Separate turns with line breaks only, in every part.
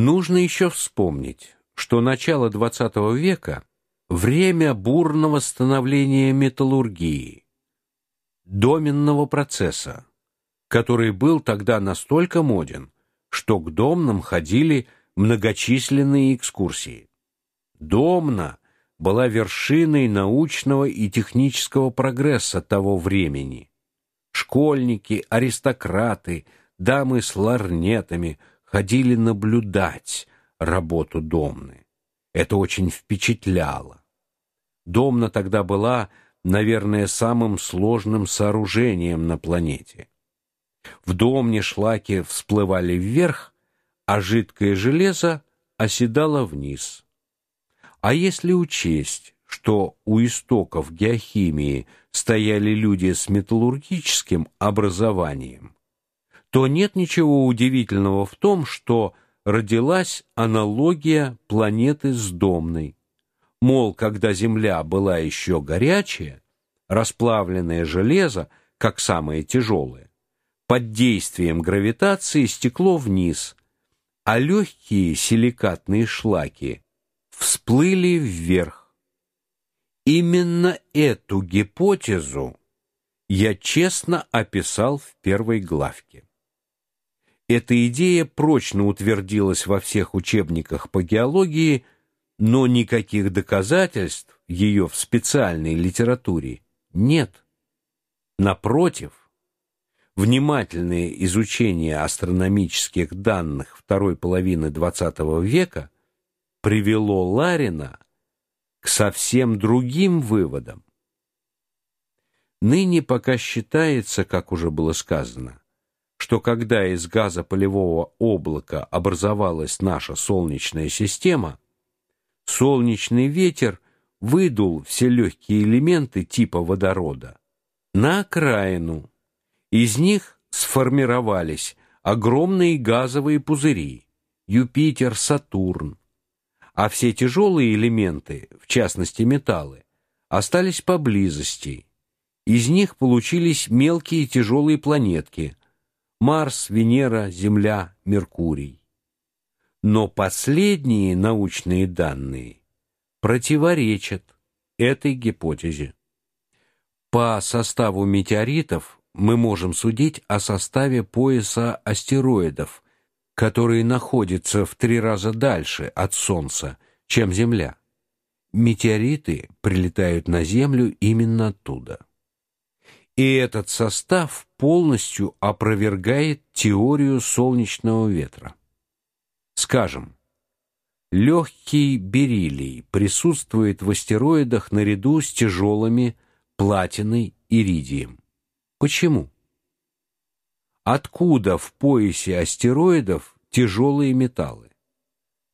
Нужно еще вспомнить, что начало XX века время бурного становления металлургии, доменного процесса, который был тогда настолько моден, что к домнам ходили многочисленные экскурсии. Домна была вершиной научного и технического прогресса того времени. Школьники, аристократы, дамы с ларнетами ходили наблюдать работу Домны. Это очень впечатляло. Домна тогда была, наверное, самым сложным сооружением на планете. В Домне шлаки всплывали вверх, а жидкое железо оседало вниз. А если учесть, что у истоков геохимии стояли люди с металлургическим образованием, то нет ничего удивительного в том, что родилась аналогия планеты с домной. Мол, когда Земля была еще горячая, расплавленное железо, как самое тяжелое, под действием гравитации стекло вниз, а легкие силикатные шлаки всплыли вверх. Именно эту гипотезу я честно описал в первой главке. Эта идея прочно утвердилась во всех учебниках по геологии, но никаких доказательств ее в специальной литературе нет. Напротив, внимательное изучение астрономических данных второй половины XX века привело Ларина к совсем другим выводам. Ныне пока считается, как уже было сказано, что когда из газопылевого облака образовалась наша солнечная система, солнечный ветер выдул все легкие элементы типа водорода на окраину. Из них сформировались огромные газовые пузыри: Юпитер, Сатурн. А все тяжелые элементы, в частности металлы, остались поблизости. Из них получились мелкие тяжелые планетки, Марс, Венера, Земля, Меркурий. Но последние научные данные противоречат этой гипотезе. По составу метеоритов мы можем судить о составе пояса астероидов, который находится в три раза дальше от Солнца, чем Земля. Метеориты прилетают на Землю именно оттуда. И этот состав полностью опровергает теорию солнечного ветра. Скажем, легкий бериллий присутствует в астероидах наряду с тяжелыми платиной, иридием. Почему? Откуда в поясе астероидов тяжелые металлы?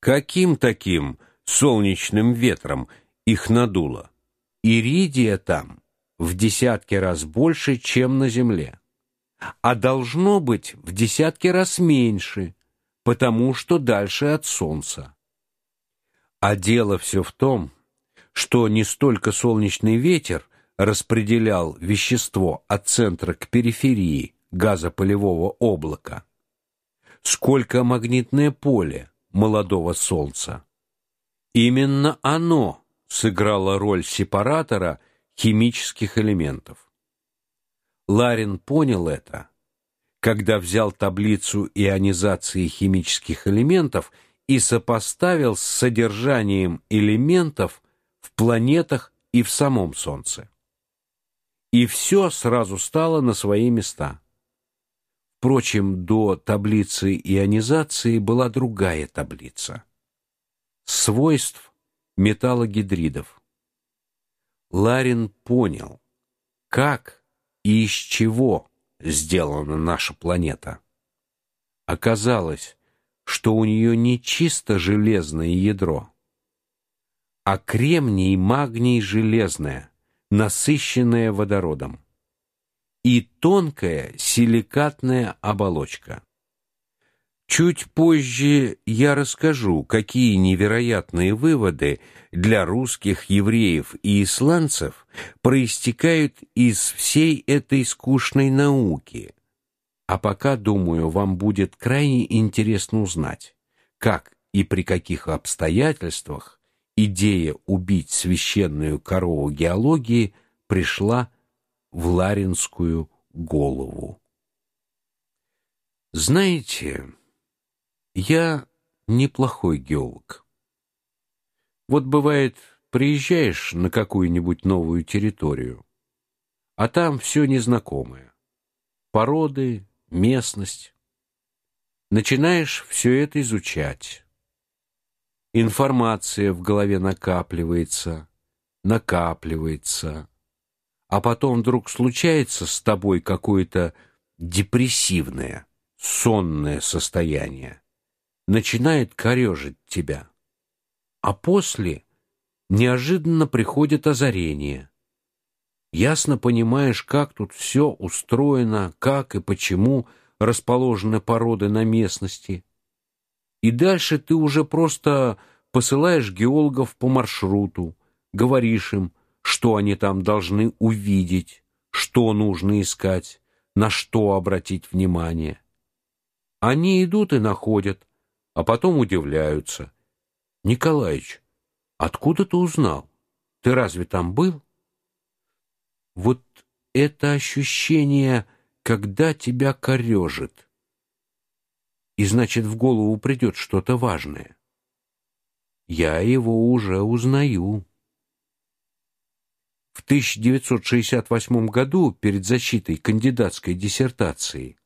Каким таким солнечным ветром их надуло? Иридия там в десятки раз больше, чем на Земле. А должно быть в десятки раз меньше, потому что дальше от солнца. А дело все в том, что не столько солнечный ветер распределял вещество от центра к периферии газопылевого облака, сколько магнитное поле молодого солнца. Именно оно сыграло роль сепаратора химических элементов. Ларин понял это, когда взял таблицу ионизации химических элементов и сопоставил с содержанием элементов в планетах и в самом Солнце. И все сразу стало на свои места. Впрочем, до таблицы ионизации была другая таблица свойств металлогидридов. Ларин понял, как и из чего сделана наша планета. Оказалось, что у нее не чисто железное ядро, а кремний и магний железное, насыщенное водородом, и тонкая силикатная оболочка. Чуть позже я расскажу, какие невероятные выводы для русских евреев и исландцев проистекают из всей этой скучной науки. А пока, думаю, вам будет крайне интересно узнать, как и при каких обстоятельствах идея убить священную корову геологии пришла в Ларинскую голову. Знаете, я неплохой геолог. Вот бывает, приезжаешь на какую-нибудь новую территорию, а там все незнакомое. Породы, местность. Начинаешь все это изучать. Информация в голове накапливается, накапливается. А потом вдруг случается с тобой какое-то депрессивное, сонное состояние. Начинает корежить тебя. А после неожиданно приходит озарение. Ясно понимаешь, как тут все устроено, как и почему расположены породы на местности. И дальше ты уже просто посылаешь геологов по маршруту, говоришь им, что они там должны увидеть, что нужно искать, на что обратить внимание. Они идут и находят, а потом удивляются. Николаич, откуда ты узнал? Ты разве там был? Вот это ощущение, когда тебя корежит и значит в голову придет что-то важное. Я его уже узнаю. В 1968 году, перед защитой кандидатской диссертации,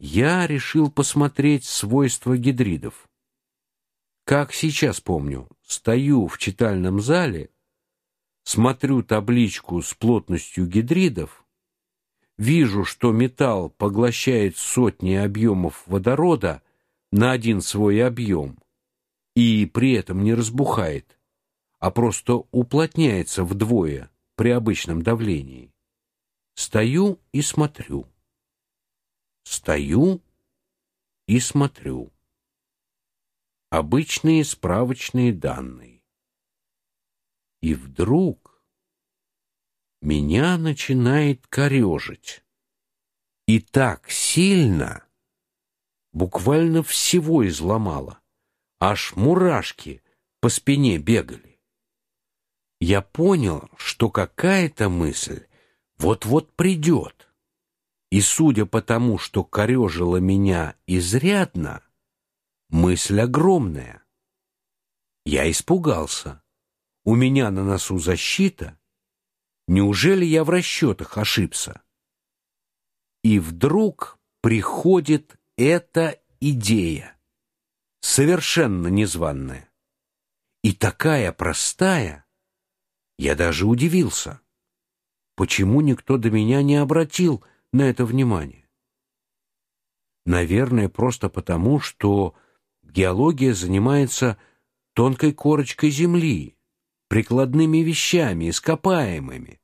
я решил посмотреть свойства гидридов. Как сейчас помню, стою в читальном зале, смотрю табличку с плотностью гидридов вижу, что металл поглощает сотни объемов водорода на один свой объем и при этом не разбухает, а просто уплотняется вдвое при обычном давлении. Стою и смотрю. Стою и смотрю. Обычные справочные данные. И вдруг меня начинает корежить. И так сильно, буквально всего изломало, аж мурашки по спине бегали. Я понял, что какая-то мысль вот-вот придет. И судя по тому, что корежило меня изрядно, мысль огромная. Я испугался. У меня на носу защита, Неужели я в расчетах ошибся? И вдруг приходит эта идея, совершенно незваная. И такая простая, я даже удивился. Почему никто до меня не обратил на это внимание? Наверное, просто потому, что геология занимается тонкой корочкой земли, прикладными вещами, ископаемыми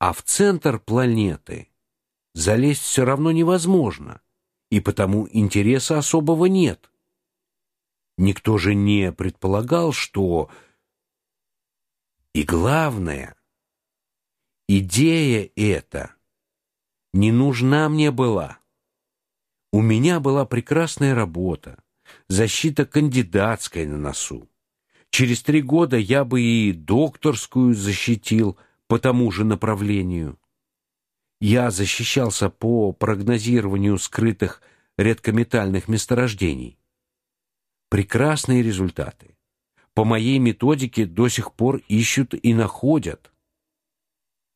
а в центр планеты залезть все равно невозможно, и потому интереса особого нет. Никто же не предполагал, что и главное, идея эта не нужна мне была. У меня была прекрасная работа, защита кандидатская на носу. Через три года я бы и докторскую защитил по тому же направлению. Я защищался по прогнозированию скрытых редкометальных месторождений. Прекрасные результаты. По моей методике до сих пор ищут и находят.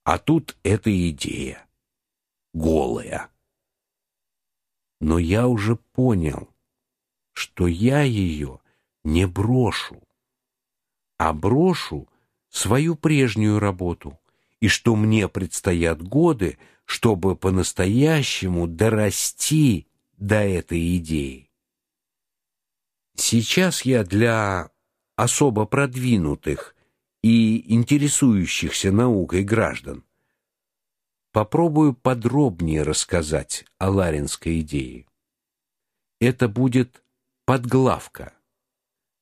А тут эта идея голая. Но я уже понял, что я ее не брошу, а брошу свою прежнюю работу и что мне предстоят годы, чтобы по-настоящему дорасти до этой идеи. Сейчас я для особо продвинутых и интересующихся наукой граждан попробую подробнее рассказать о Ларинской идее. Это будет подглавка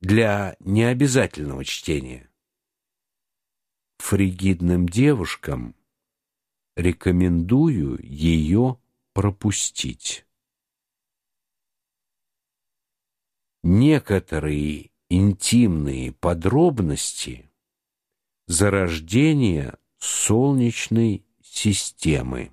для необязательного чтения фригидным девушкам рекомендую ее пропустить. некоторые интимные подробности зарождения Солнечной системы.